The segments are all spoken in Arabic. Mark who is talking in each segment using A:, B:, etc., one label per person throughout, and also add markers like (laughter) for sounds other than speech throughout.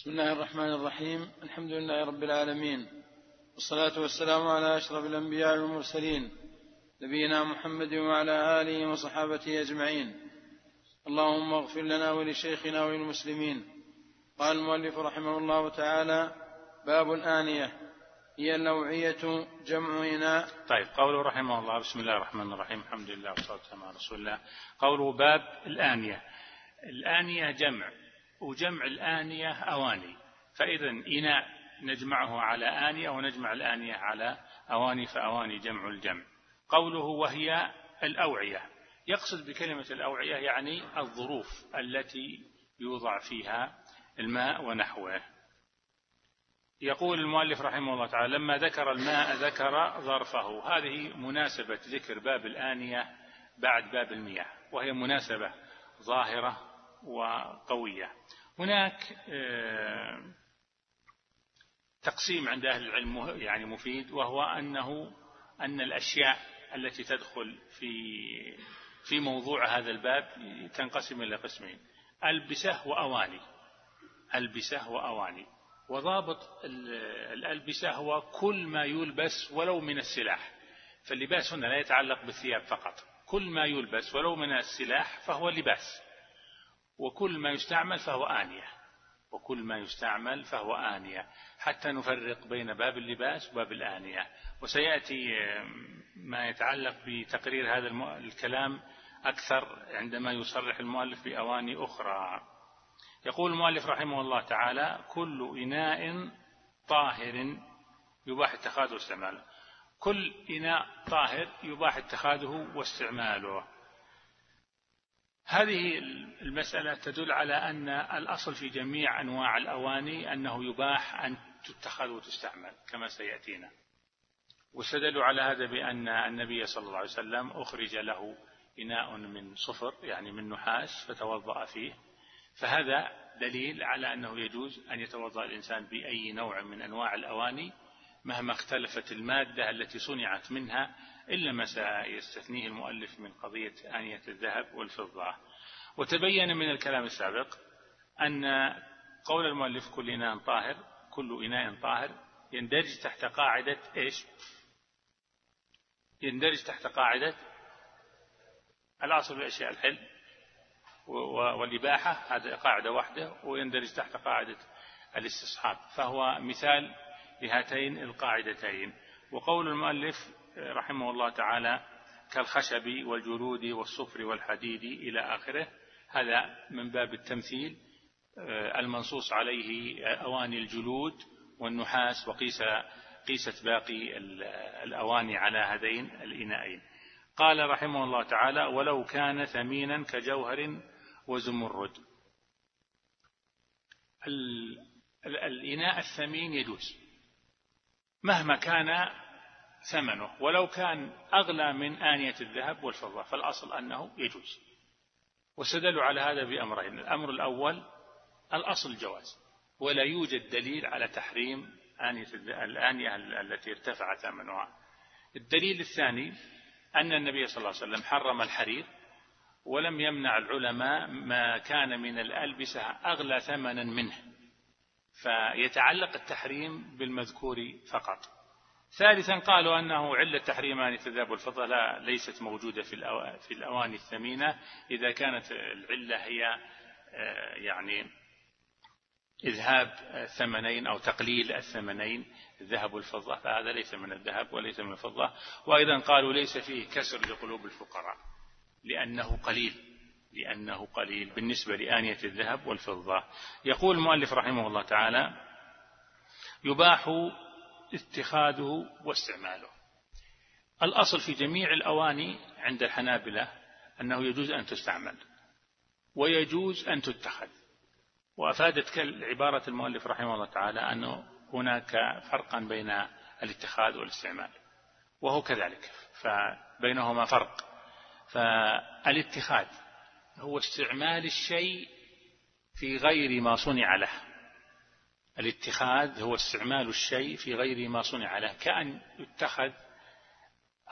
A: بسم الله الرحمن الرحيم. الحمد لله رب العالمين. والصلاة والسلام على أشرف الأنبياء والمرسلين. نبينا محمد وعلى آله وصحابته أجمعين. اللهم اغفر لنا ولشيخنا وللمسلمين. قال المؤلف رحمه الله تعالى باب الآنية. هي النوعية جمع إناء.
B: طيب قوله رحمه الله بسم الله الرحمن الرحيم الحمد لله والصلاة والسلام على رسول الله. قوله باب الآنية. الآنية جمع. وجمع الآنية أواني. فإذا إناء نجمعه على آنية ونجمع الآنية على أواني فأواني جمع الجمع. قوله وهي الأوعية. يقصد بكلمة الأوعية يعني الظروف التي يوضع فيها الماء ونحوه. يقول المؤلف رحمه الله تعالى لما ذكر الماء ذكر ظرفه. هذه مناسبة ذكر باب الآنية بعد باب المياه وهي مناسبة ظاهرة وقوية. هناك آه، تقسيم عند أهل العلم يعني مفيد وهو أنه أن الأشياء التي تدخل في في موضوع هذا الباب تنقسم إلى قسمين. ألبسة وأواني. ألبسة وأواني. وضابط الألبسة هو كل ما يلبس ولو من السلاح. فاللباس هنا لا يتعلق بالثياب فقط. كل ما يلبس ولو من السلاح فهو لباس. وكل ما يستعمل فهو آنية. وكل ما يستعمل فهو آنية. حتى نفرق بين باب اللباس وباب الآنية. وسيأتي ما يتعلق بتقرير هذا الكلام أكثر عندما يصرح المؤلف بأواني أخرى. يقول المؤلف رحمه الله تعالى كل إناء طاهر يباح اتخاذه واستعماله. كل إناء طاهر يباح اتخاذه واستعماله. هذه المسألة تدل على أن الأصل في جميع أنواع الأواني أنه يباح أن تتخذ وتستعمل كما سيأتينا. واستدلوا على هذا بأن النبي صلى الله عليه وسلم أخرج له إناء من صفر يعني من نحاس فتوضأ فيه. فهذا دليل على أنه يجوز أن يتوضأ الإنسان بأي نوع من أنواع الأواني مهما اختلفت المادة التي صنعت منها إلا ما سيستثنيه المؤلف من قضية آنية الذهب والفضة. وتبين من الكلام السابق أن قول المؤلف كل إناء طاهر كل إناء طاهر يندرج تحت قاعدة إيش؟ يندرج تحت قاعدة الأصل الأشياء الحل والإباحة هذه قاعدة واحدة ويندرج تحت قاعدة الاستصحاب. فهو مثال لهاتين القاعدتين. وقول المؤلف رحمه الله تعالى كالخشب والجلود والصفر والحديد إلى آخره. هذا من باب التمثيل آه، المنصوص عليه أواني الجلود والنحاس وقيس قيست باقي الأواني على هذين الإناءين. قال رحمه الله تعالى ولو كان ثمينا كجوهر وزمرد. الإناء الثمين يجوز مهما كان ثمنه ولو كان أغلى من آنية الذهب والفضة فالأصل أنه يجوز. واستدلوا على هذا بأمرين. الأمر الأول الأصل جواز ولا يوجد دليل على تحريم آنية الآنية التي ارتفع ثمنها الدليل الثاني أن النبي صلى الله عليه وسلم حرم الحرير ولم يمنع العلماء ما كان من الألبسة أغلى ثمنا منه فيتعلق التحريم بالمذكور فقط. ثالثا قالوا أنه علة تحريم آنية الذهب والفضة لا ليست موجودة في في الأواني الثمينة. إذا كانت العلة هي آه، يعني إذهاب الثمنين أو تقليل الثمنين الذهب والفضة فهذا ليس من الذهب وليس من الفضة. وأيضا قالوا ليس فيه كسر لقلوب الفقراء لأنه قليل لأنه قليل بالنسبة لآنية الذهب والفضة. يقول المؤلف رحمه الله تعالى يباح اتخاذه واستعماله. الأصل في جميع الأواني عند الحنابلة أنه يجوز أن تستعمل ويجوز أن تتخذ. وأفادت عبارة المؤلف رحمه الله تعالى أنه هناك فرقا بين الاتخاذ والاستعمال وهو كذلك فبينهما فرق. فالاتخاذ هو استعمال الشيء في غير ما صنع له. الاتخاذ هو استعمال الشيء في غير ما صنع له كأن يتخذ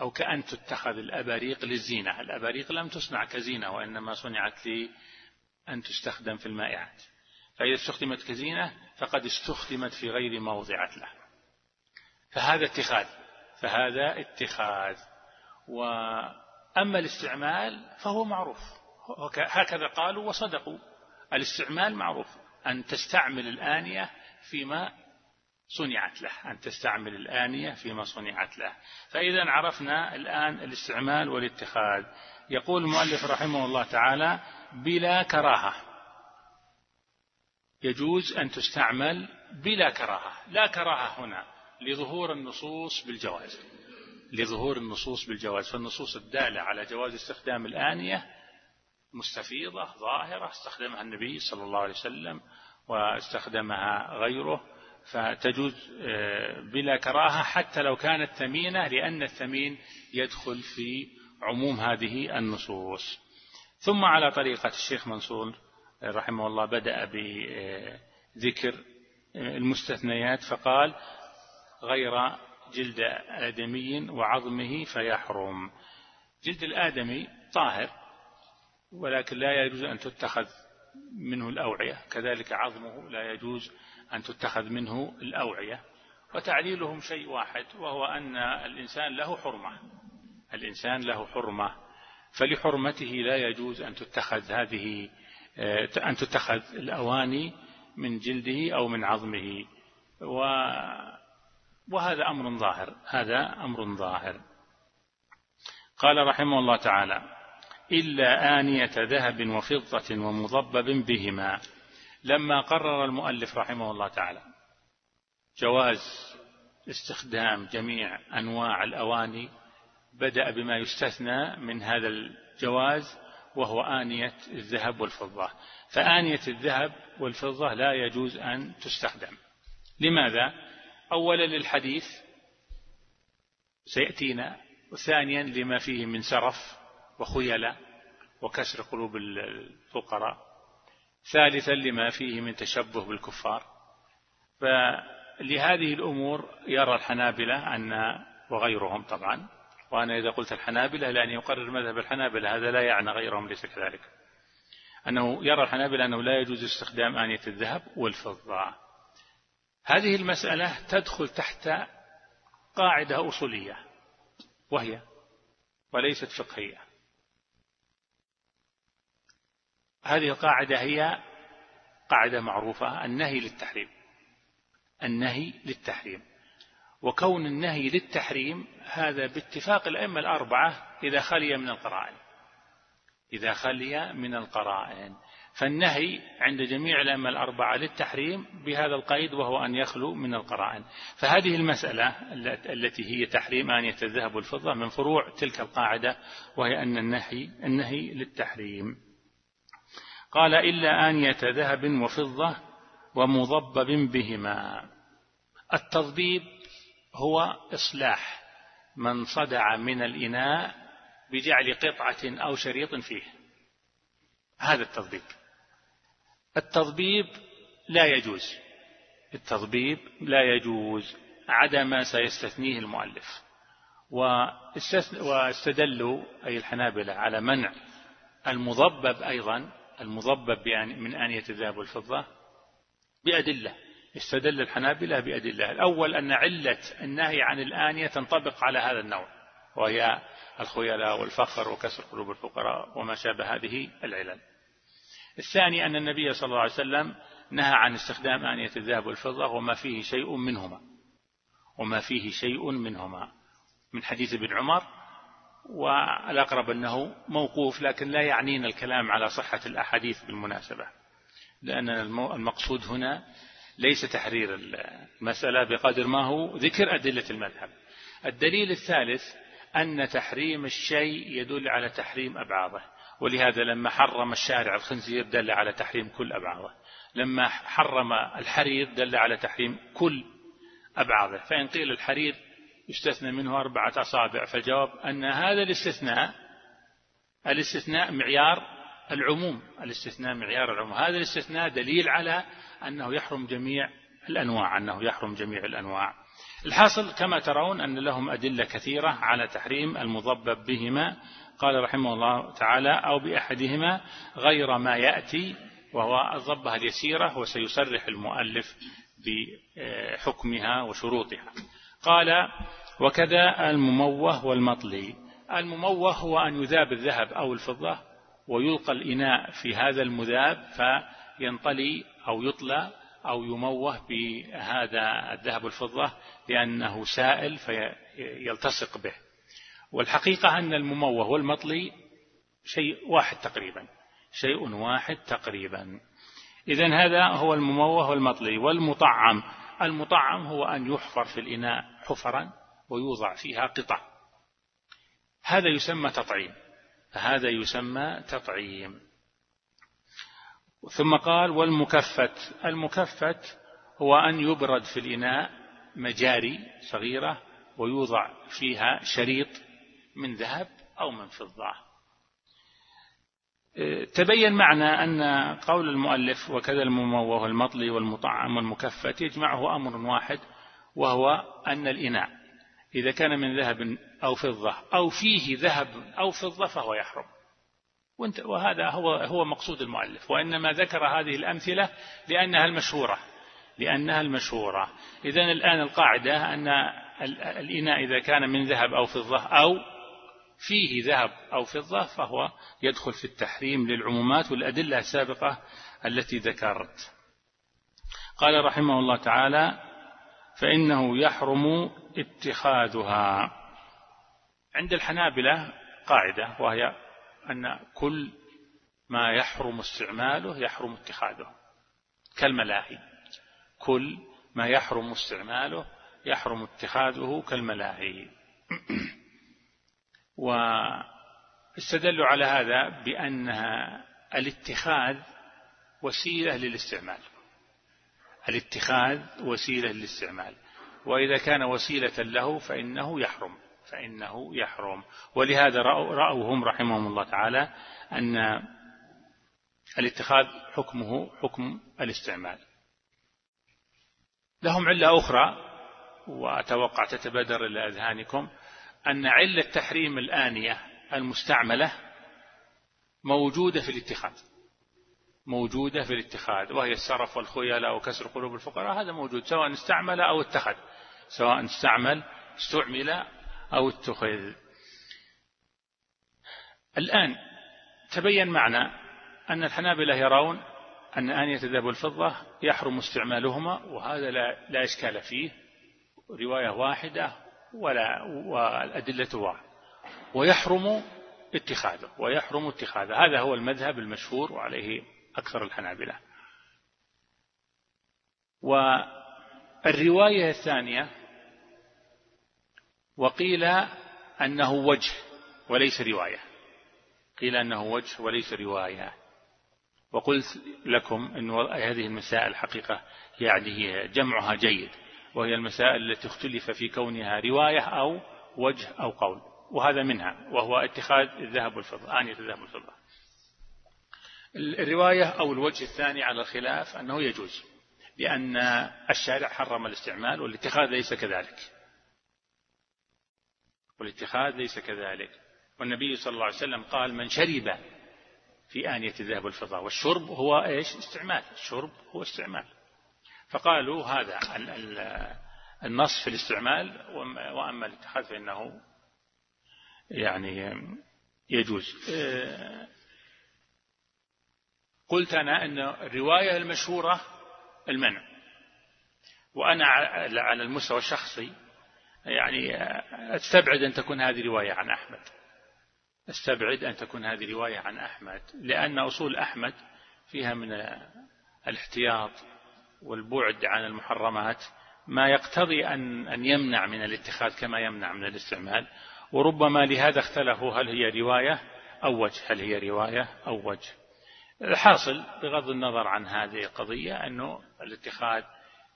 B: أو كأن تتخذ الأباريق للزينة. الأباريق لم تصنع كزينة وإنما صنعت لأن تستخدم في المائعات. فإذا استخدمت كزينة فقد استخدمت في غير موضعة له. فهذا اتخاذ فهذا اتخاذ. وأما الاستعمال فهو معروف. هكذا قالوا وصدقوا. الاستعمال معروف. أن تستعمل الآنية فيما صنعت له أن تستعمل الآنية فيما صنعت له. فإذا عرفنا الآن الاستعمال والاتخاذ. يقول المؤلف رحمه الله تعالى بلا كراهة. يجوز أن تستعمل بلا كراهة. لا كراهة هنا. لظهور النصوص بالجواز. لظهور النصوص بالجواز. فالنصوص الدالة على جواز استخدام الآنية مستفيضة ظاهرة استخدمها النبي صلى الله عليه وسلم واستخدمها غيره فتجوز آه، بلا كراهة حتى لو كانت ثمينة لأن الثمين يدخل في عموم هذه النصوص. ثم على طريقة الشيخ منصور رحمه الله بدأ بذكر المستثنيات فقال غير جلد آدمي وعظمه فيحرم. جلد الآدمي طاهر ولكن لا يجوز أن تتخذ منه الأوعية. كذلك عظمه لا يجوز أن تتخذ منه الأوعية. وتعليلهم شيء واحد وهو أن الإنسان له حرمة. الإنسان له حرمة. فلحرمته لا يجوز أن تتخذ هذه أن تتخذ الأواني من جلده أو من عظمه. و وهذا أمر ظاهر. هذا أمر ظاهر. قال رحمه الله تعالى إلا آنية ذهب وفضة ومضبب بهما. لما قرر المؤلف رحمه الله تعالى جواز استخدام جميع أنواع الأواني بدأ بما يستثنى من هذا الجواز وهو آنية الذهب والفضة. فآنية الذهب والفضة لا يجوز أن تستخدم. لماذا؟ أولا للحديث سيأتينا وثانيا لما فيه من سرف وخيلة وكسر قلوب الفقراء. ثالثا لما فيه من تشبه بالكفار. فلهذه الأمور يرى الحنابلة أن وغيرهم طبعا. وأنا إذا قلت الحنابلة لأن يقرر مذهب الحنابلة هذا لا يعني غيرهم ليس كذلك. أنه يرى الحنابلة أنه لا يجوز استخدام آنية الذهب والفضة. هذه المسألة تدخل تحت قاعدة أصولية وهي وليست فقهية. هذه القاعدة هي قاعدة معروفة النهي للتحريم. النهي للتحريم. وكون النهي للتحريم هذا باتفاق الأئمة الأربعة إذا خلي من القرائن. إذا خلي من القرائن. فالنهي عند جميع الأئمة الأربعة للتحريم بهذا القيد وهو أن يخلو من القرائن. فهذه المسألة التي هي تحريم آنية الذهب والفضة من فروع تلك القاعدة وهي أن النهي النهي للتحريم. قال إلا آنية ذهب وفضة ومضبب بهما. التضبيب هو إصلاح من صدع من الإناء بجعل قطعة أو شريط فيه. هذا التضبيب. التضبيب لا يجوز. التضبيب لا يجوز عدا ما سيستثنيه المؤلف. واستدلوا أي الحنابلة على منع المضبب أيضا المضبب يعني من آنية الذهب والفضة بأدلة. استدل الحنابلة بأدلة. الأول أن علة النهي عن الآنية تنطبق على هذا النوع وهي الخيلاء والفخر وكسر قلوب الفقراء وما شابه هذه العلل. الثاني أن النبي صلى الله عليه وسلم نهى عن استخدام آنية الذهب والفضة وما فيه شيء منهما. وما فيه شيء منهما. من حديث ابن عمر والأقرب أنه موقوف لكن لا يعنينا الكلام على صحة الأحاديث بالمناسبة لأن المقصود هنا ليس تحرير المسألة بقدر ما هو ذكر أدلة المذهب. الدليل الثالث أن تحريم الشيء يدل على تحريم أبعاضه ولهذا لما حرم الشارع الخنزير دل على تحريم كل أبعاضه. لما حرم الحرير دل على تحريم كل أبعاضه. فإن قيل الحرير يستثنى منه أربعة أصابع فالجواب أن هذا الاستثناء الاستثناء معيار العموم الاستثناء معيار العموم. هذا الاستثناء دليل على أنه يحرم جميع الأنواع أنه يحرم جميع الأنواع. الحاصل كما ترون أن لهم أدلة كثيرة على تحريم المضبب بهما. قال رحمه الله تعالى أو بأحدهما غير ما يأتي وهو الضبة اليسيرة وسيصرح المؤلف بحكمها وشروطها. قال وكذا المموه والمطلي. المموه هو أن يذاب الذهب أو الفضة ويلقى الإناء في هذا المذاب فينطلي أو يطلى أو يموه بهذا الذهب والفضة لأنه سائل فيلتصق به. والحقيقة أن المموه والمطلي شيء واحد تقريبا شيء واحد تقريبا. إذا هذا هو المموه والمطلي والمطعم. المطعم هو أن يحفر في الإناء حفرا ويوضع فيها قطع. هذا يسمى تطعيم. هذا يسمى تطعيم. ثم قال والمكفت. المكفت هو أن يبرد في الإناء مجاري صغيرة ويوضع فيها شريط من ذهب أو من فضة. تبين معنى أن قول المؤلف وكذا المموه والمطلي والمطعم والمكفت يجمعه أمر واحد وهو أن الإناء إذا كان من ذهب أو فضة أو فيه ذهب أو فضة فهو يحرم. وهذا هو هو مقصود المؤلف. وإنما ذكر هذه الأمثلة لأنها المشهورة. لأنها المشهورة. إذا الآن القاعدة أن الإناء إذا كان من ذهب أو فضة أو فيه ذهب أو فضة فهو يدخل في التحريم للعمومات والأدلة السابقة التي ذكرت. قال رحمه الله تعالى فإنه يحرم اتخاذها. عند الحنابلة قاعدة وهي أن كل ما يحرم استعماله يحرم اتخاذه. كالملاهي. كل ما يحرم استعماله يحرم اتخاذه كالملاهي. (clears throat) واستدلوا على هذا بأنها الاتخاذ وسيلة للاستعمال. الاتخاذ وسيلة للاستعمال. وإذا كان وسيلة له فإنه يحرم فإنه يحرم. ولهذا رأوا هم رحمهم الله تعالى أن الاتخاذ حكمه حكم الاستعمال. لهم علة أخرى وأتوقع تتبادر إلى أذهانكم أن علة تحريم الآنية المستعملة موجودة في الاتخاذ. موجودة في الاتخاذ. وهي السرف والخيلاء وكسر قلوب الفقراء هذا موجود سواء استعمل أو اتخذ. سواء استعمل استعمل أو اتخذ. الآن تبين معنا أن الحنابلة يرون أن آنية الذهب والفضة يحرم استعمالهما وهذا لا, إشكال فيه. رواية واحدة. ولا والأدلة واحد ويحرم اتخاذه ويحرم اتخاذه. هذا هو المذهب المشهور وعليه أكثر الحنابلة. والرواية الثانية وقيل أنه وجه وليس رواية. قيل أنه وجه وليس رواية. وقلت لكم أن هذه المسائل حقيقة يعني جمعها جيد. وهي المسائل التي اختلف في كونها رواية أو وجه أو قول وهذا منها وهو اتخاذ الذهب والفضة آنية الذهب والفضة. الرواية أو الوجه الثاني على الخلاف أنه يجوز لأن الشارع حرم الاستعمال والاتخاذ ليس كذلك. والاتخاذ ليس كذلك. والنبي صلى الله عليه وسلم قال من شرب في آنية الذهب والفضة والشرب هو إيش؟ استعمال. الشرب هو استعمال. فقالوا هذا النص في الاستعمال وأما الاتخاذ فإنه يعني يجوز. قلت أنا أن الرواية المشهورة المنع. وأنا على المستوى الشخصي يعني أستبعد أن تكون هذه رواية عن أحمد. أستبعد أن تكون هذه رواية عن أحمد لأن أصول أحمد فيها من الاحتياط والبعد عن المحرمات ما يقتضي أن أن يمنع من الاتخاذ كما يمنع من الاستعمال. وربما لهذا اختلفوا هل هي رواية أو وجه؟ هل هي رواية أو وجه؟ الحاصل بغض النظر عن هذه القضية أنه الاتخاذ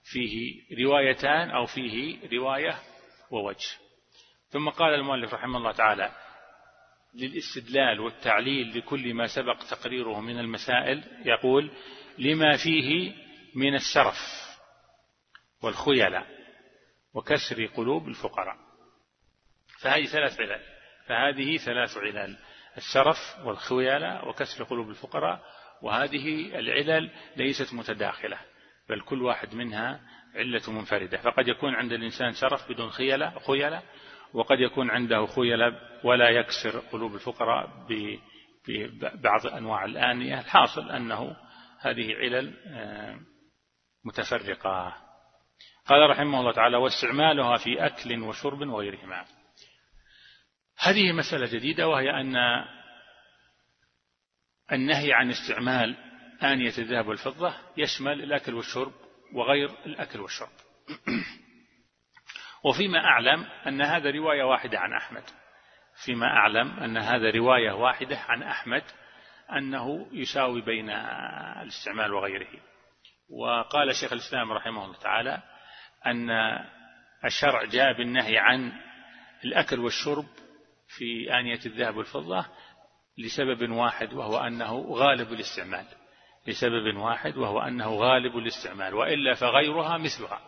B: فيه روايتان أو فيه رواية ووجه. ثم قال المؤلف رحمه الله تعالى للاستدلال والتعليل لكل ما سبق تقريره من المسائل يقول لما فيه من السرف والخيلاء وكسر قلوب الفقراء. فهذه ثلاث علل. فهذه ثلاث علل. السرف والخيلاء وكسر قلوب الفقراء. وهذه العلل ليست متداخلة بل كل واحد منها علة منفردة. فقد يكون عند الإنسان شرف بدون خيلة خيلة وقد يكون عنده خيلة ولا يكسر قلوب الفقراء ببعض أنواع الآنية الحاصل أنه هذه علل آه، متفرقة. قال رحمه الله تعالى واستعمالها في أكل وشرب وغيرهما. هذه مسألة جديدة وهي أن النهي عن استعمال آنية الذهب والفضة يشمل الأكل والشرب وغير الأكل والشرب. (clears throat) وفيما أعلم أن هذا رواية واحدة عن أحمد. فيما أعلم أن هذا رواية واحدة عن أحمد أنه يساوي بين الاستعمال وغيره. وقال شيخ الإسلام رحمه الله تعالى أن الشرع جاء بالنهي عن الأكل والشرب في آنية الذهب والفضة لسبب واحد وهو أنه غالب الاستعمال لسبب واحد وهو أنه غالب الاستعمال وإلا فغيرها مثلها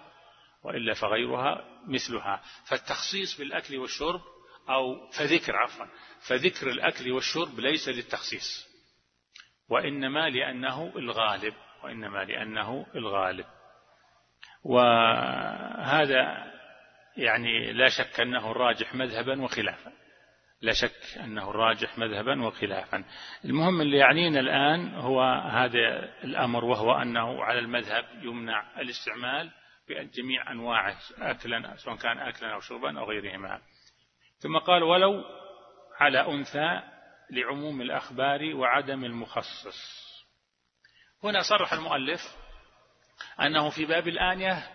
B: وإلا فغيرها مثلها. فالتخصيص بالأكل والشرب أو فذكر عفوا فذكر الأكل والشرب ليس للتخصيص وإنما لأنه الغالب. وإنما لأنه الغالب. وهذا يعني لا شك أنه الراجح مذهبا وخلافا. لا شك أنه الراجح مذهبا وخلافا. المهم اللي يعنينا الآن هو هذا الأمر وهو أنه على المذهب يمنع الاستعمال بجميع أنواعه أكلا سواء كان أكلا أو شربا أو غيرهما. ثم قال ولو على أنثى لعموم الأخبار وعدم المخصص هنا صرح المؤلف أنه في باب الآنية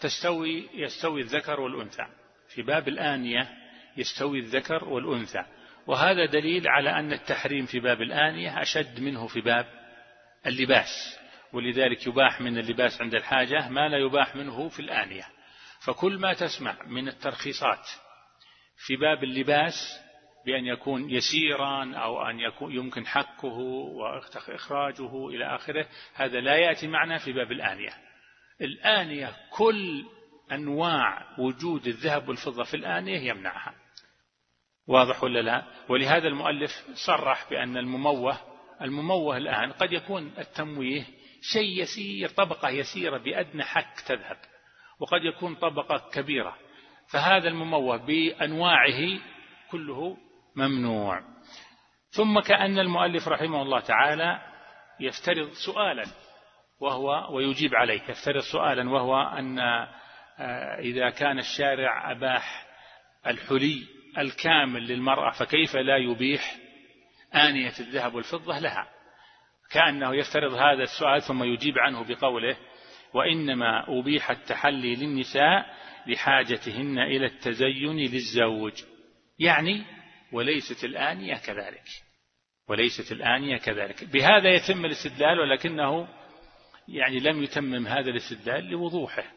B: تستوي يستوي الذكر والأنثى. في باب الآنية يستوي الذكر والأنثى. وهذا دليل على أن التحريم في باب الآنية أشد منه في باب اللباس. ولذلك يباح من اللباس عند الحاجة ما لا يباح منه في الآنية. فكل ما تسمع من الترخيصات في باب اللباس بأن يكون يسيرا أو أن يكون يمكن حكه وإخراجه إلى آخره هذا لا يأتي معنا في باب الآنية. الآنية كل أنواع وجود الذهب والفضة في الآنية يمنعها. واضح ولا لا؟ ولهذا المؤلف صرح بأن المموه المموه الآن قد يكون التمويه شيء يسير طبقة يسيرة بأدنى حك تذهب وقد يكون طبقة كبيرة. فهذا المموه بأنواعه كله ممنوع. ثم كأن المؤلف رحمه الله تعالى يفترض سؤالا وهو ويجيب عليه يفترض سؤالا وهو أن آه، إذا كان الشارع أباح الحلي الكامل للمرأة فكيف لا يبيح آنية الذهب والفضة لها؟ كأنه يفترض هذا السؤال ثم يجيب عنه بقوله وإنما أبيح التحلي للنساء لحاجتهن إلى التزين للزوج. يعني وليست الآنية كذلك. وليست الآنية كذلك. بهذا يتم الاستدلال ولكنه يعني لم يتمم هذا الاستدلال لوضوحه.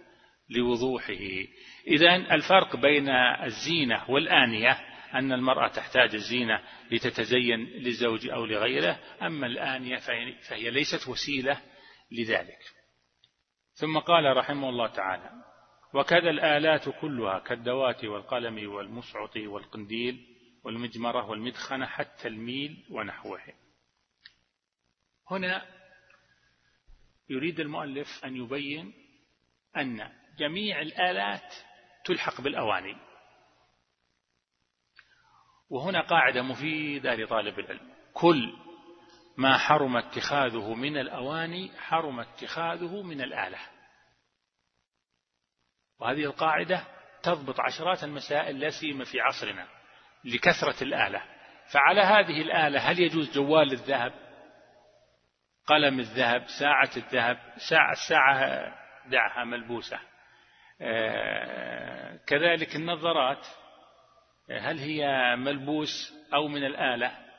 B: لوضوحه. إذا الفرق بين الزينة والآنية أن المرأة تحتاج الزينة لتتزين للزوج أو لغيره أما الآنية فهي ليست وسيلة لذلك. ثم قال رحمه الله تعالى وكذا الآلات كلها كالدوات والقلم والمصعط والقنديل والمجمرة والمدخنة حتى الميل ونحوه هنا يريد المؤلف أن يبين أن جميع الآلات تلحق بالأواني. وهنا قاعدة مفيدة لطالب العلم. كل ما حرم اتخاذه من الأواني حرم اتخاذه من الآلة. وهذه القاعدة تضبط عشرات المسائل لا سيما في عصرنا. لكثرة الآلة. فعلى هذه الآلة هل يجوز جوال الذهب؟ قلم الذهب ساعة الذهب ساعة الساعة دعها ملبوسة. آه، كذلك النظارات. هل هي ملبوس أو من الآلة؟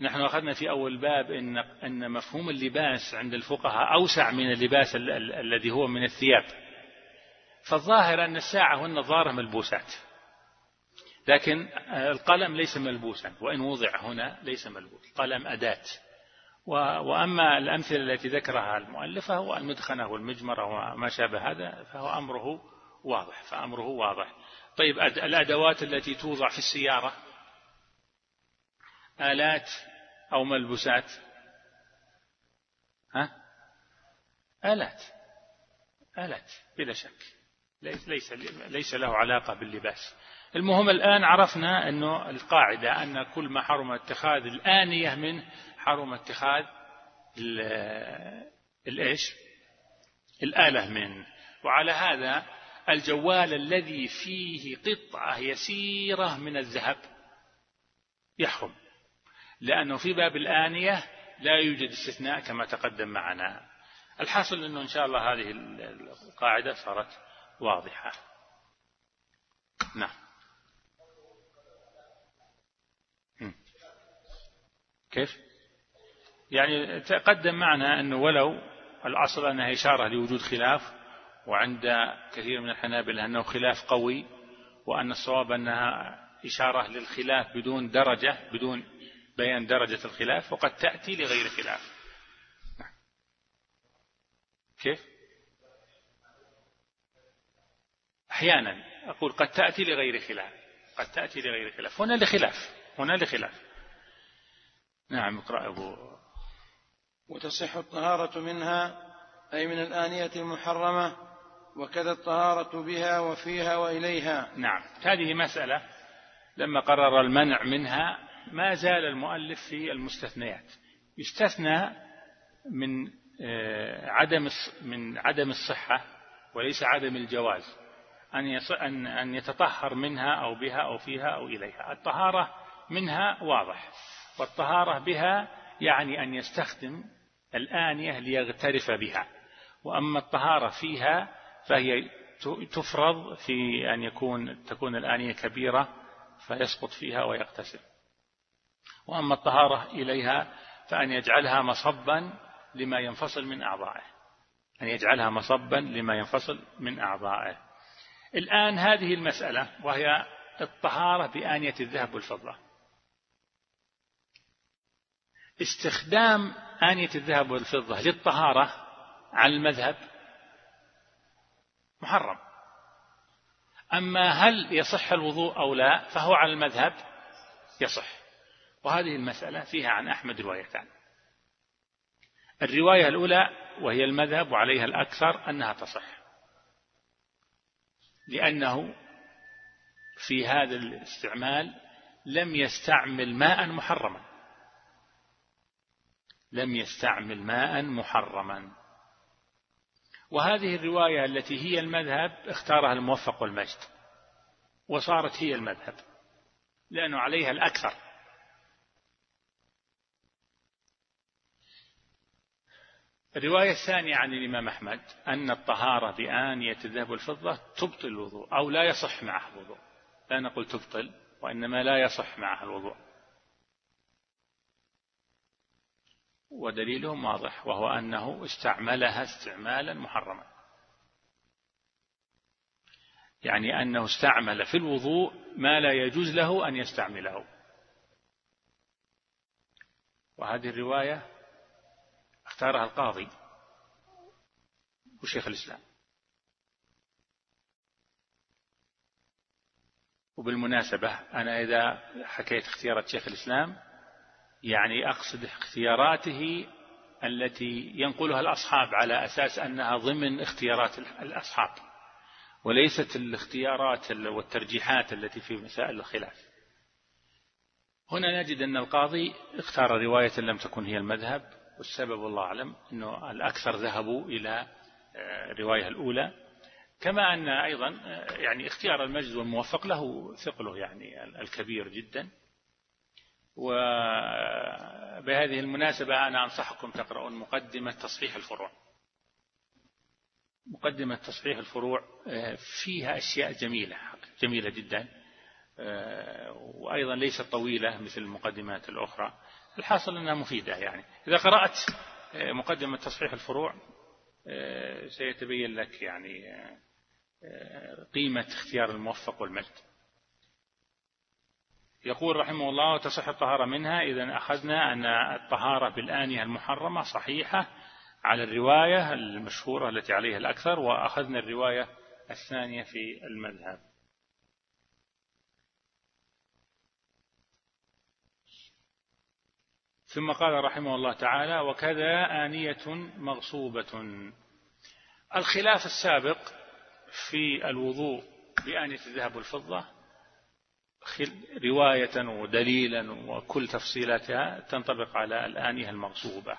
B: نحن أخذنا في أول باب إن, أن مفهوم اللباس عند الفقهاء أوسع من اللباس الذي هو من الثياب. فالظاهر أن الساعة والنظارة ملبوسات. لكن القلم ليس ملبوسا وإن وضع هنا ليس ملبوس. قلم أداة. وأما الأمثلة التي ذكرها المؤلف فهو المدخنة والمجمرة وما شابه هذا فهو أمره واضح فأمره واضح. طيب الأدوات التي توضع في السيارة؟ آلات أو ملبوسات؟ ها؟ آلات. آلات بلا شك. ليس ليس ليس له علاقة باللباس. المهم الآن عرفنا أنه القاعدة أن كل ما حرم اتخاذ الآنية منه حرم اتخاذ الإيش الآلة منه وعلى هذا الجوال الذي فيه قطعة يسيرة من الذهب يحرم. لأنه في باب الآنية لا يوجد استثناء كما تقدم معنا. الحاصل أنه إن شاء الله هذه القاعدة صارت واضحة. نعم. كيف؟ يعني تقدم معنا أنه ولو الأصل أنها إشارة لوجود خلاف وعند كثير من الحنابلة أنه خلاف قوي وأن الصواب أنها إشارة للخلاف بدون درجة بدون بيان درجة الخلاف وقد تأتي لغير خلاف. كيف؟ أحيانا أقول قد تأتي لغير خلاف. قد تأتي لغير خلاف. هنا لخلاف. هنا لخلاف. نعم اقرأ أبو.
A: وتصح الطهارة منها أي من الآنية المحرمة وكذا الطهارة بها وفيها وإليها.
B: نعم. هذه مسألة لما قرر المنع منها ما زال المؤلف في المستثنيات. يستثنى من آه، عدم من عدم الصحة وليس عدم الجواز. أن أن يتطهر منها أو بها أو فيها أو إليها. الطهارة منها واضح. والطهارة بها يعني أن يستخدم الآنية ليغترف بها. وأما الطهارة فيها فهي تفرض في أن يكون تكون الآنية كبيرة فيسقط فيها ويغتسل. وأما الطهارة إليها فأن يجعلها مصبا لما ينفصل من أعضائه. أن يجعلها مصبا لما ينفصل من أعضائه. الآن هذه المسألة وهي الطهارة بآنية الذهب والفضة. استخدام آنية الذهب والفضة للطهارة على المذهب محرم. أما هل يصح الوضوء أو لا فهو على المذهب يصح. وهذه المسألة فيها عن أحمد روايتان. الرواية الأولى وهي المذهب وعليها الأكثر أنها تصح. لأنه في هذا الاستعمال لم يستعمل ماء محرما. لم يستعمل ماء محرما. وهذه الرواية التي هي المذهب اختارها الموفق والمجد. وصارت هي المذهب. لأنه عليها الأكثر. الرواية الثانية عن الإمام أحمد أن الطهارة بآنية الذهب والفضة تبطل الوضوء أو لا يصح معها الوضوء. لا نقول تبطل وإنما لا يصح معها الوضوء. ودليلهم واضح وهو أنه استعملها استعمالا محرما. يعني أنه استعمل في الوضوء ما لا يجوز له أن يستعمله. وهذه الرواية اختارها القاضي وشيخ الإسلام. وبالمناسبة أنا إذا حكيت اختيارات شيخ الإسلام يعني أقصد اختياراته التي ينقلها الأصحاب على أساس أنها ضمن اختيارات الأصحاب وليست الاختيارات والترجيحات التي في مسائل الخلاف. هنا نجد أن القاضي اختار رواية لم تكن هي المذهب والسبب الله أعلم أنه الأكثر ذهبوا إلى الرواية آه، الأولى كما أن أيضا آه، يعني اختيار المجد والموفق له ثقله يعني الكبير جدا. وبهذه المناسبة أنا أنصحكم تقرؤون مقدمة تصحيح الفروع. مقدمة تصحيح الفروع آه، فيها أشياء جميلة جميلة جدا وأيضا ليست طويلة مثل المقدمات الأخرى. الحاصل أنها مفيدة يعني. إذا قرأت آه، مقدمة تصحيح الفروع سيتبين لك يعني قيمة اختيار الموفق والمجد يقول رحمه الله وتصح الطهارة منها إذا أخذنا أن الطهارة بالآنية المحرمة صحيحة على الرواية المشهورة التي عليها الأكثر وأخذنا الرواية الثانية في المذهب. ثم قال رحمه الله تعالى وكذا آنية مغصوبة. الخلاف السابق في الوضوء بآنية الذهب والفضة رواية ودليلا وكل تفصيلاتها تنطبق على الآنية المغصوبة.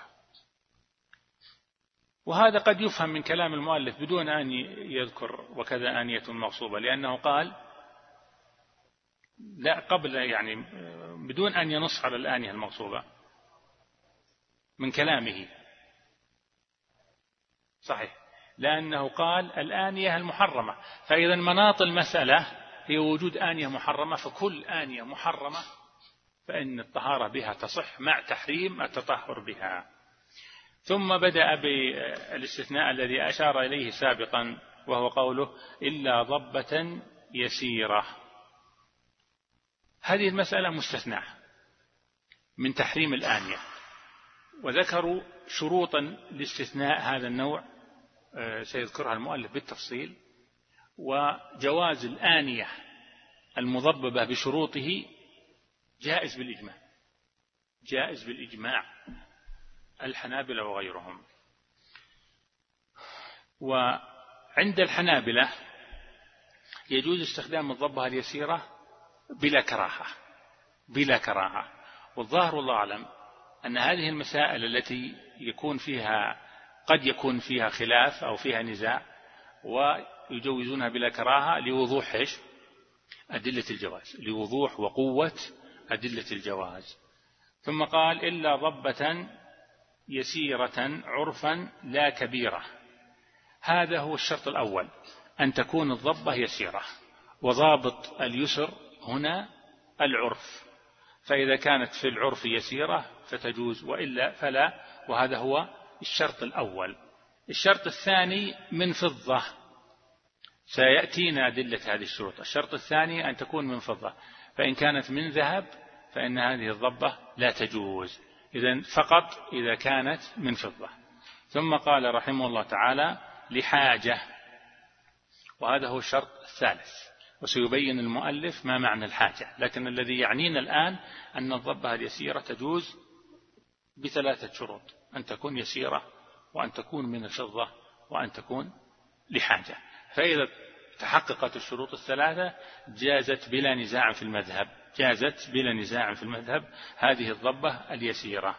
B: وهذا قد يفهم من كلام المؤلف بدون أن يذكر وكذا آنية مغصوبة لأنه قال لا قبل يعني بدون أن ينص على الآنية المغصوبة. من كلامه. صحيح. لأنه قال الآنية المحرمة. فإذا مناط المسألة هي وجود آنية محرمة فكل آنية محرمة فإن الطهارة بها تصح مع تحريم التطهر بها. ثم بدأ بالاستثناء الذي أشار إليه سابقا وهو قوله إلا ضبة يسيرة. هذه المسألة مستثناة من تحريم الآنية. وذكروا شروطا لاستثناء هذا النوع آه، سيذكرها المؤلف بالتفصيل. وجواز الآنية المضببة بشروطه جائز بالإجماع. جائز بالإجماع. الحنابلة وغيرهم. وعند الحنابلة يجوز استخدام الضبة اليسيرة بلا كراهة. بلا كراهة. والظاهر والله أعلم أن هذه المسائل التي يكون فيها قد يكون فيها خلاف أو فيها نزاع ويجوزونها بلا كراهة لوضوح إيش؟ أدلة الجواز لوضوح وقوة أدلة الجواز. ثم قال إلا ضبة يسيرة عرفا لا كبيرة. هذا هو الشرط الأول أن تكون الضبة يسيرة وضابط اليسر هنا العرف. فإذا كانت في العرف يسيرة فتجوز وإلا فلا وهذا هو الشرط الأول. الشرط الثاني من فضة. سيأتينا أدلة هذه الشروط. الشرط الثاني أن تكون من فضة. فإن كانت من ذهب فإن هذه الضبة لا تجوز. إذا فقط إذا كانت من فضة. ثم قال رحمه الله تعالى لحاجة وهذا هو الشرط الثالث. وسيبين المؤلف ما معنى الحاجة. لكن الذي يعنينا الآن أن الضبة اليسيرة تجوز بثلاثة شروط. أن تكون يسيرة وأن تكون من الفضة وأن تكون لحاجة. فإذا تحققت الشروط الثلاثة جازت بلا نزاع في المذهب. جازت بلا نزاع في المذهب هذه الضبة اليسيرة.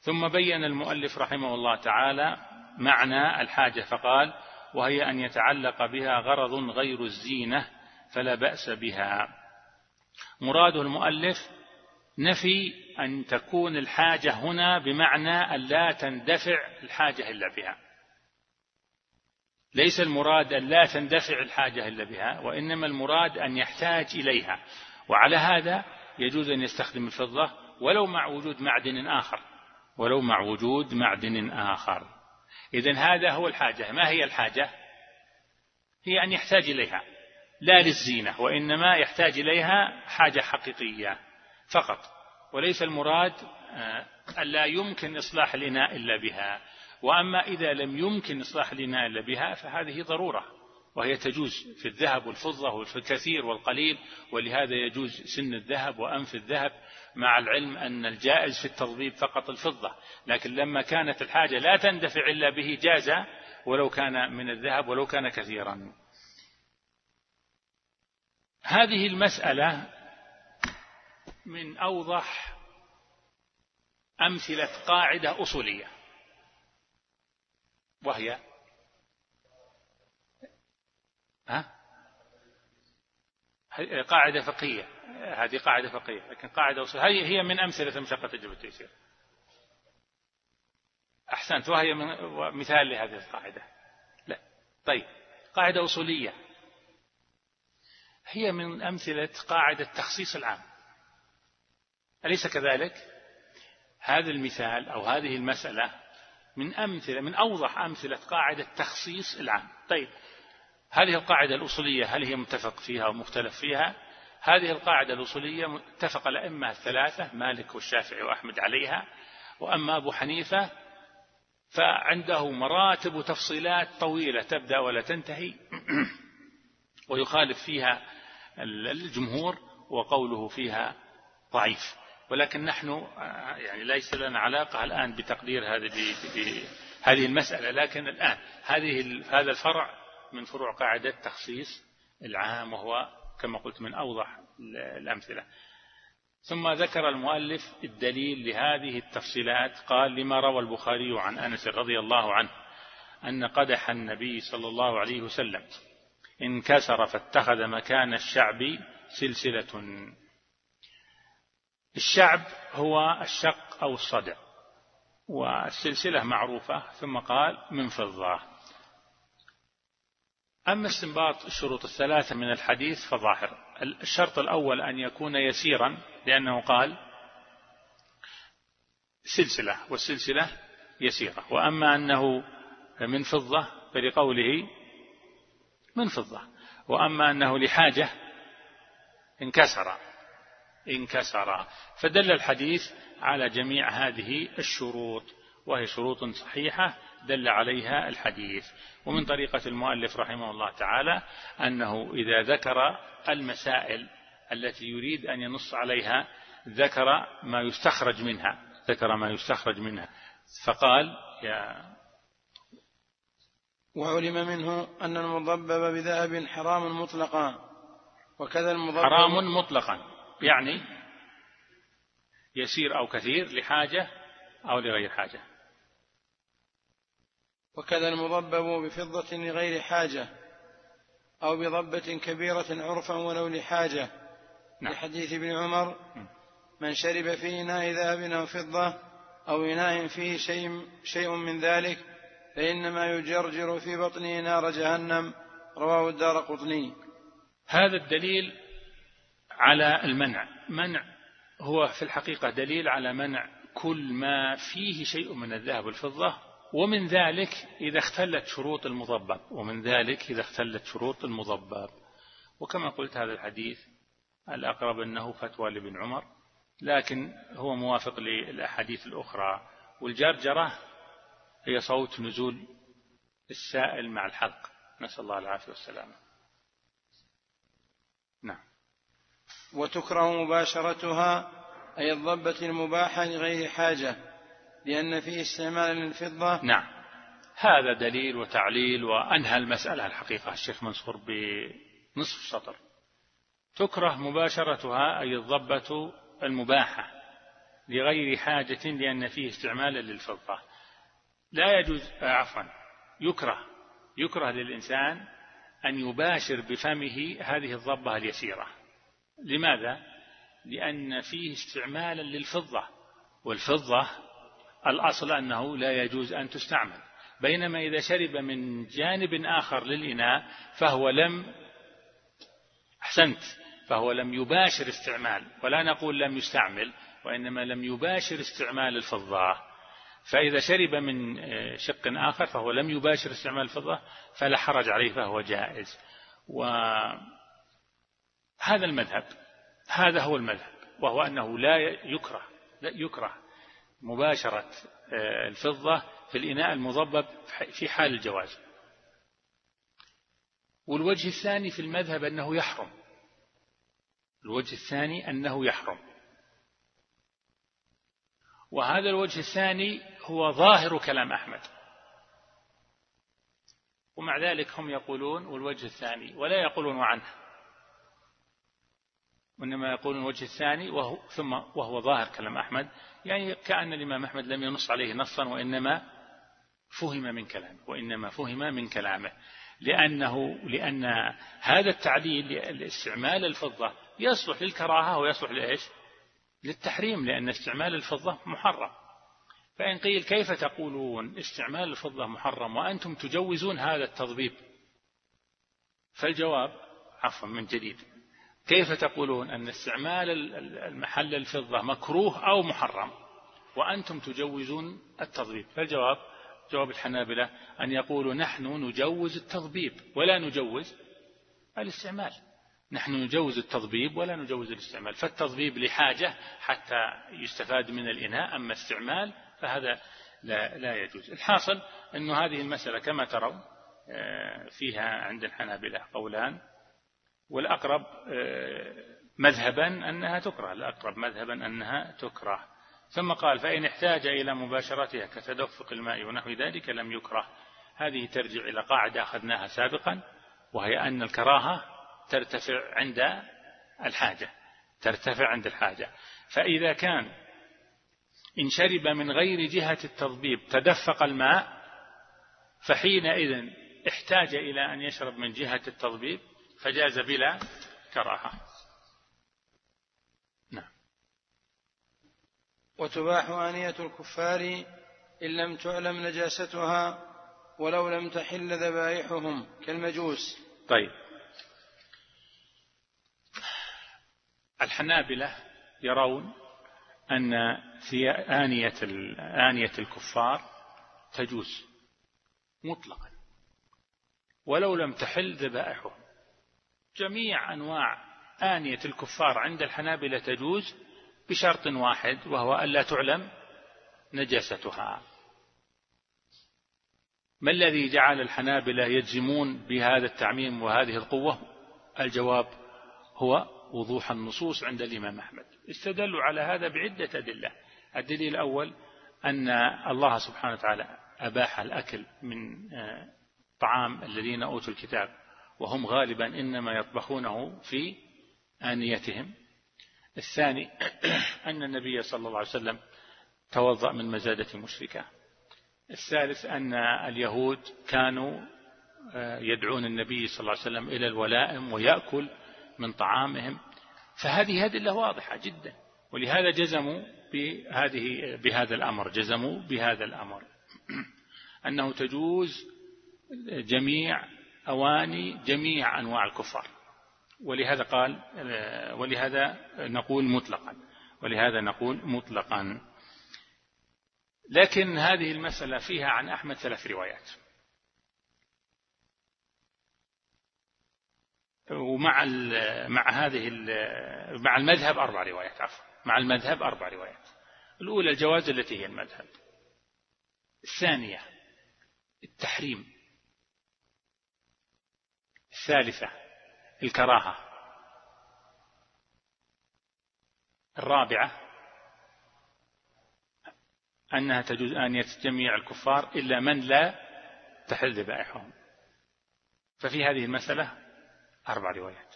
B: ثم بين المؤلف رحمه الله تعالى معنى الحاجة فقال وهي أن يتعلق بها غرض غير الزينة فلا بأس بها. مراد المؤلف نفي أن تكون الحاجة هنا بمعنى أن لا تندفع الحاجة إلا بها. ليس المراد أن لا تندفع الحاجة إلا بها وإنما المراد أن يحتاج إليها. وعلى هذا يجوز أن يستخدم الفضة ولو مع وجود معدن آخر. ولو مع وجود معدن آخر. إذا هذا هو الحاجة. ما هي الحاجة؟ هي أن يحتاج إليها. لا للزينة وإنما يحتاج إليها حاجة حقيقية فقط. وليس المراد آه، ألا يمكن إصلاح الإناء إلا بها. وأما إذا لم يمكن إصلاح الإناء إلا بها فهذه ضرورة وهي تجوز في الذهب والفضة وفي الكثير والقليل ولهذا يجوز سن الذهب وأنف الذهب مع العلم أن الجائز في التضبيب فقط الفضة. لكن لما كانت الحاجة لا تندفع إلا به جاز ولو كان من الذهب ولو كان كثيرا. هذه المسألة من أوضح أمثلة قاعدة أصولية وهي ها؟ قاعدة فقهية هذه قاعدة فقهية لكن قاعدة أصولية هي هي من أمثلة مشقة تجربة التيسير. أحسنت وهي من مثال لهذه القاعدة. لا طيب قاعدة أصولية. هي من أمثلة قاعدة تخصيص العام. أليس كذلك؟ هذا المثال أو هذه المسألة من أمثلة من أوضح أمثلة قاعدة تخصيص العام. طيب هذه القاعدة الأصولية هل هي متفق فيها ومختلف فيها؟ هذه القاعدة الأصولية اتفق الأئمة الثلاثة مالك والشافعي وأحمد عليها وأما أبو حنيفة فعنده مراتب وتفصيلات طويلة تبدأ ولا تنتهي. (clears throat) ويخالف فيها الجمهور وقوله فيها ضعيف. ولكن نحن آه، يعني ليس لنا علاقة الآن بتقدير هذه هذه المسألة لكن الآن هذه هذا الفرع من فروع قاعدة تخصيص العام وهو كما قلت من أوضح الأمثلة. ثم ذكر المؤلف الدليل لهذه التفصيلات قال لما روى البخاري عن أنس رضي الله عنه أن قدح النبي صلى الله عليه وسلم انكسر فاتخذ مكان الشعب سلسلة. الشعب هو الشق أو الصدع والسلسلة معروفة. ثم قال من فضة. أما استنباط الشروط الثلاثة من الحديث فظاهر. الشرط الأول أن يكون يسيرا لأنه قال سلسلة والسلسلة يسيرة. وأما أنه من فضة فلقوله من فضة. وأما أنه لحاجة انكسر. انكسر. فدل الحديث على جميع هذه الشروط وهي شروط صحيحة دل عليها الحديث. ومن طريقة المؤلف رحمه الله تعالى أنه إذا ذكر المسائل التي يريد أن ينص عليها ذكر ما يستخرج منها. ذكر ما يستخرج منها. فقال يا
A: وعلم منه أن المضبب بذهب حرام مطلقا. وكذا المضبب
B: حرام مطلقا. يعني يسير أو كثير لحاجة أو لغير حاجة.
A: وكذا المضبب بفضة لغير حاجة أو بضبة كبيرة عرفا ولو لحاجة. نعم. لحديث ابن عمر من شرب في إناء ذهب أو فضة أو إناء فيه شيء, شيء من ذلك فإنما يجرجر في بطنه نار جهنم. رواه الدار قطني.
B: هذا الدليل على المنع. منع هو في الحقيقة دليل على منع كل ما فيه شيء من الذهب والفضة ومن ذلك إذا اختلت شروط المضبب ومن ذلك إذا اختلت شروط المضبب وكما قلت هذا الحديث الأقرب أنه فتوى لابن عمر لكن هو موافق للأحاديث الأخرى. والجرجرة هي صوت نزول السائل مع الحلق نسأل الله العافية والسلامة. نعم.
A: وتكره مباشرتها أي الضبة المباحة لغير حاجة لأن فيه استعمال للفضة
B: نعم. هذا دليل وتعليل وأنهى المسألة الحقيقة الشيخ منصور بنصف سطر. تكره مباشرتها أي الضبة المباحة لغير حاجة لأن فيه استعمالا للفضة. لا يجوز آه، عفوا يكره يكره للإنسان أن يباشر بفمه هذه الضبة اليسيرة. لماذا؟ لأن فيه استعمالا للفضة والفضة الأصل أنه لا يجوز أن تستعمل. بينما إذا شرب من جانب آخر للإناء فهو لم أحسنت فهو لم يباشر استعمال ولا نقول لم يستعمل وإنما لم يباشر استعمال الفضة. فإذا شرب من شق آخر فهو لم يباشر استعمال الفضة فلا حرج عليه فهو جائز. وهذا المذهب هذا هو المذهب وهو أنه لا يكره لا يكره مباشرة آه، الفضة في الإناء المضبب في حال الجواز. والوجه الثاني في المذهب أنه يحرم. الوجه الثاني أنه يحرم. وهذا الوجه الثاني هو ظاهر كلام أحمد. ومع ذلك هم يقولون والوجه الثاني ولا يقولون عنه. وإنما يقولون الوجه الثاني وهو ثم وهو ظاهر كلام أحمد. يعني كأن الإمام أحمد لم ينص عليه نصا وإنما فهم من كلامه وإنما فهم من كلامه. لأنه لأن هذا التعليل لاستعمال الفضة يصلح للكراهة ويصلح لإيش؟ للتحريم لأن استعمال الفضة محرم. فإن قيل كيف تقولون استعمال الفضة محرم وأنتم تجوزون هذا التضبيب؟ فالجواب عفوا من جديد. كيف تقولون أن استعمال المحل الفضة مكروه أو محرم؟ وأنتم تجوزون التضبيب. فالجواب جواب الحنابلة أن يقولوا نحن نجوز التضبيب ولا نجوز الاستعمال. نحن نجوز التضبيب ولا نجوز الاستعمال. فالتضبيب لحاجة حتى يستفاد من الإناء أما استعمال فهذا لا, لا يجوز. الحاصل أن هذه المسألة كما ترون آه، فيها عند الحنابلة قولان والأقرب آه، مذهبا أنها تكره الأقرب مذهبا أنها تكره. ثم قال فإن احتاج إلى مباشرتها كتدفق الماء ونحو ذلك لم يكره. هذه ترجع إلى قاعدة أخذناها سابقا وهي أن الكراهة ترتفع عند الحاجة ترتفع عند الحاجة. فإذا كان إن شرب من غير جهة التضبيب تدفق الماء فحينئذ احتاج إلى أن يشرب من جهة التضبيب فجاز بلا كراهة. نعم.
A: وتباح آنية الكفار إن لم تعلم نجاستها ولو لم تحل ذبائحهم كالمجوس.
B: طيب. الحنابلة يرون أن آنية آنية الكفار تجوز مطلقا ولو لم تحل ذبائحهم. جميع أنواع آنية الكفار عند الحنابلة تجوز بشرط واحد وهو ألا تعلم نجاستها. ما الذي جعل الحنابلة يجزمون بهذا التعميم وهذه القوة؟ الجواب هو وضوح النصوص عند الإمام أحمد. استدلوا على هذا بعدة أدلة. الدليل الأول أن الله سبحانه وتعالى أباح الأكل من آه، طعام الذين أوتوا الكتاب وهم غالبا إنما يطبخونه في آنيتهم. الثاني (clears throat) أن النبي صلى الله عليه وسلم توضأ من مزادة مشركة. الثالث أن اليهود كانوا آه، يدعون النبي صلى الله عليه وسلم إلى الولائم ويأكل من طعامهم فهذه أدلة واضحة جدا. ولهذا جزموا بهذه بهذا الأمر جزموا بهذا الأمر. (clears throat) أنه تجوز جميع أواني جميع أنواع الكفار. ولهذا قال ولهذا نقول مطلقا. ولهذا نقول مطلقا. لكن هذه المسألة فيها عن أحمد ثلاث روايات. ومع مع هذه مع المذهب أربع روايات عفوا مع المذهب أربع روايات. الأولى الجواز التي هي المذهب. الثانية التحريم. الثالثة الكراهة. الرابعة أنها تجوز آنية جميع الكفار إلا من لا تحل ذبائحهم. ففي هذه المسألة أربع روايات.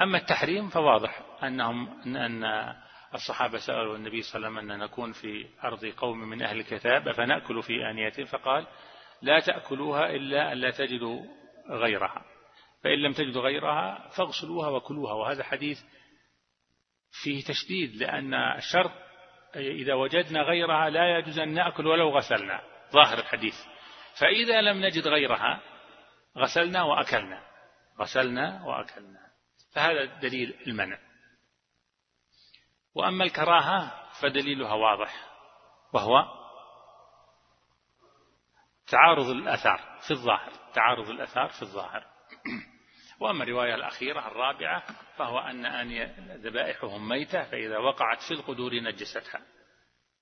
B: أما التحريم فواضح أنهم أن الصحابة سألوا النبي صلى الله عليه وسلم أن نكون في أرض قوم من أهل الكتاب فنأكل في آنية فقال لا تأكلوها إلا أن لا تجدوا غيرها. فإن لم تجدوا غيرها فاغسلوها وكلوها. وهذا حديث فيه تشديد لأن الشرط إذا وجدنا غيرها لا يجوز أن نأكل ولو غسلنا. ظاهر الحديث. فإذا لم نجد غيرها غسلنا وأكلنا. غسلنا وأكلنا. فهذا دليل المنع. وأما الكراهة فدليلها واضح وهو تعارض الأثار في الظاهر تعارض الأثار في الظاهر. وأما الرواية الأخيرة الرابعة فهو أن أن ذبائحهم ميتة فإذا وقعت في القدور نجستها.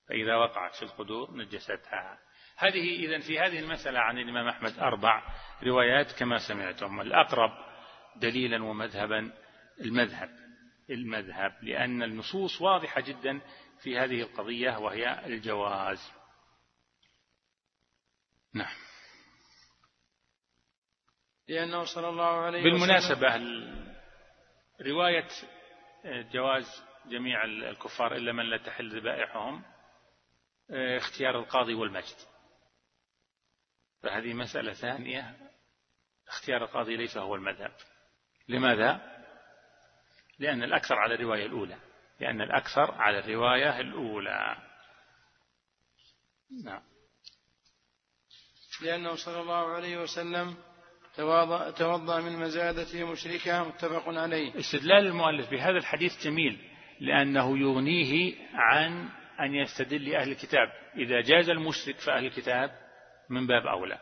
B: فإذا وقعت في القدور نجستها. هذه إذا في هذه المسألة عن الإمام أحمد أربع روايات كما سمعتم. الأقرب دليلا ومذهبا المذهب. المذهب لأن النصوص واضحة جدا في هذه القضية وهي الجواز. نعم.
A: لأنه صلى الله عليه
B: بالمناسبة وسلم رواية جواز جميع الكفار إلا من لا تحل ذبائحهم؟ اختيار القاضي والمجد. فهذه مسألة ثانية. اختيار القاضي ليس هو المذهب. لماذا؟ لأن الأكثر على الرواية الأولى. لأن الأكثر على الرواية الأولى. نعم.
A: لأنه صلى الله عليه وسلم توضأ من مزادة مشركة متفق عليه.
B: استدلال المؤلف بهذا الحديث جميل لأنه يغنيه عن أن يستدل لأهل الكتاب. إذا جاز المشرك فأهل الكتاب من باب أولى.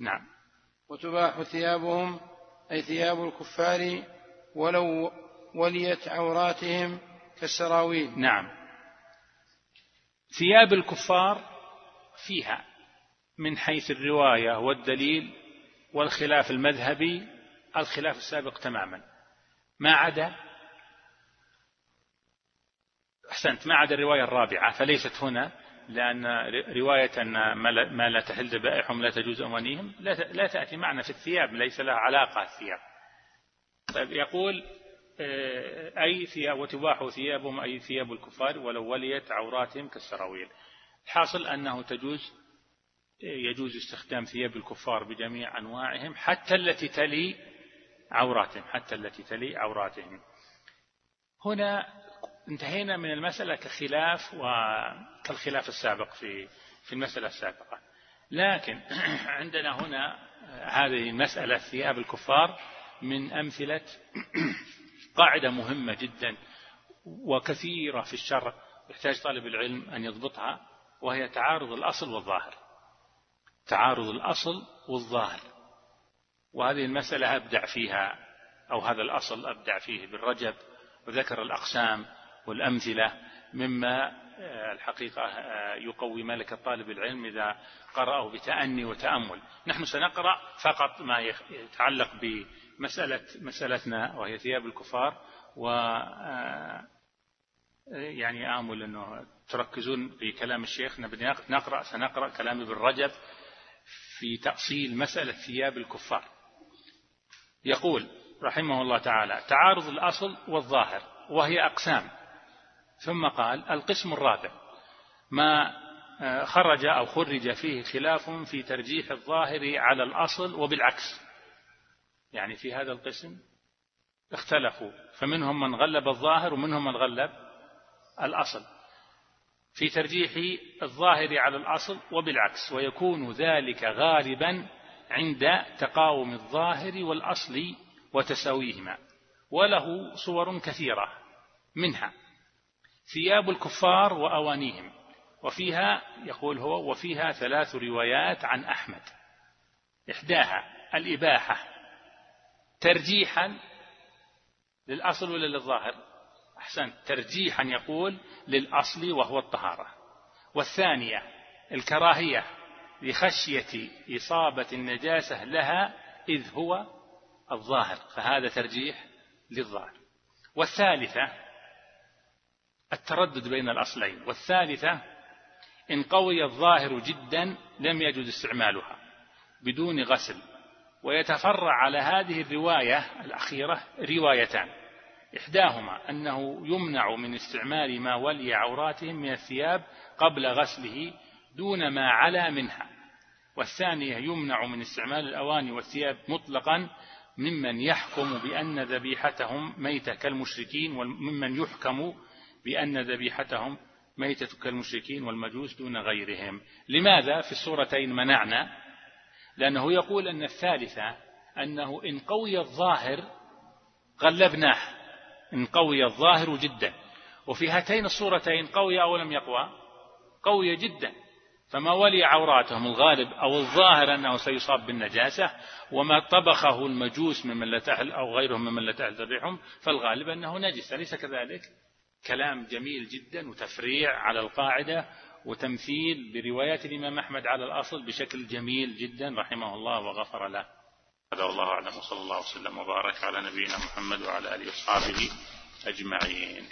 B: نعم.
A: وتباح ثيابهم أي ثياب الكفار ولو وليت عوراتهم كالسراويل.
B: نعم. ثياب الكفار فيها من حيث الرواية والدليل والخلاف المذهبي الخلاف السابق تماما. ما عدا أحسنت ما عدا الرواية الرابعة فليست هنا. لأن رواية أن ما لا تحل ذبائحهم لا تجوز أموانيهم لا تأتي معنا في الثياب ليس لها علاقة الثياب. طيب يقول آه، أي ثياب وتباح ثيابهم أي ثياب الكفار ولو وليت عوراتهم كالسراويل. الحاصل أنه تجوز يجوز استخدام ثياب الكفار بجميع أنواعهم حتى التي تلي عوراتهم حتى التي تلي عوراتهم. هنا انتهينا من المسألة كخلاف وكالخلاف السابق في في المسألة السابقة. لكن (clears throat) عندنا هنا هذه المسألة ثياب الكفار من أمثلة (clears throat) قاعدة مهمة جدا وكثيرة في الشرع يحتاج طالب العلم أن يضبطها وهي تعارض الأصل والظاهر. تعارض الأصل والظاهر. وهذه المسألة أبدع فيها أو هذا الأصل أبدع فيه بالرجب وذكر الأقسام والأمثلة مما آه، الحقيقة آه، يقوي ملك طالب العلم إذا قرأه بتأني وتأمل. نحن سنقرأ فقط ما يتعلق بمسألة مسألتنا وهي ثياب الكفار و آه، يعني آمل أنه تركزون في كلام الشيخ. نقرأ سنقرأ كلام ابن رجب في تأصيل مسألة ثياب الكفار. يقول رحمه الله تعالى تعارض الأصل والظاهر وهي أقسام ثم قال القسم الرابع. ما آه، خرج أو خرج فيه خلاف في ترجيح الظاهر على الأصل وبالعكس. يعني في هذا القسم اختلفوا. فمنهم من غلب الظاهر ومنهم من غلب الأصل. في ترجيح الظاهر على الأصل وبالعكس. ويكون ذلك غالبا عند تقاوم الظاهر والأصل وتساويهما. وله صور كثيرة منها. ثياب الكفار وأوانيهم. وفيها يقول هو وفيها ثلاث روايات عن أحمد. إحداها الإباحة. ترجيحا للأصل ولا للظاهر؟ أحسن ترجيحا يقول للأصل وهو الطهارة. والثانية الكراهية. لخشية إصابة النجاسة لها إذ هو الظاهر فهذا ترجيح للظاهر. والثالثة التردد بين الأصلين والثالثة إن قوي الظاهر جدا لم يجد استعمالها بدون غسل. ويتفرع على هذه الرواية الأخيرة روايتان. إحداهما أنه يمنع من استعمال ما ولي عوراتهم من الثياب قبل غسله دون ما علا منها. والثانية يمنع من استعمال الأواني والثياب مطلقا ممن يحكم بأن ذبيحتهم ميتة كالمشركين وممن يحكم بأن ذبيحتهم ميتة كالمشركين والمجوس دون غيرهم. لماذا في الصورتين منعنا؟ لأنه يقول أن الثالثة أنه إن قوي الظاهر غلبناه. إن قوي الظاهر جدا. وفي هاتين الصورتين قوي أو لم يقوى؟ قوي جدا. فما ولي عوراتهم الغالب أو الظاهر أنه سيصاب بالنجاسة وما طبخه المجوس ممن لا تحل أو غيرهم ممن لا تحل ذبيحهم فالغالب أنه نجس. أليس كذلك؟ كلام جميل جدا وتفريع على القاعدة وتمثيل بروايات الإمام أحمد على الأصل بشكل جميل جدا رحمه الله وغفر له. هذا والله أعلم وصلى الله وسلم وبارك على نبينا محمد وعلى آله وأصحابه أجمعين.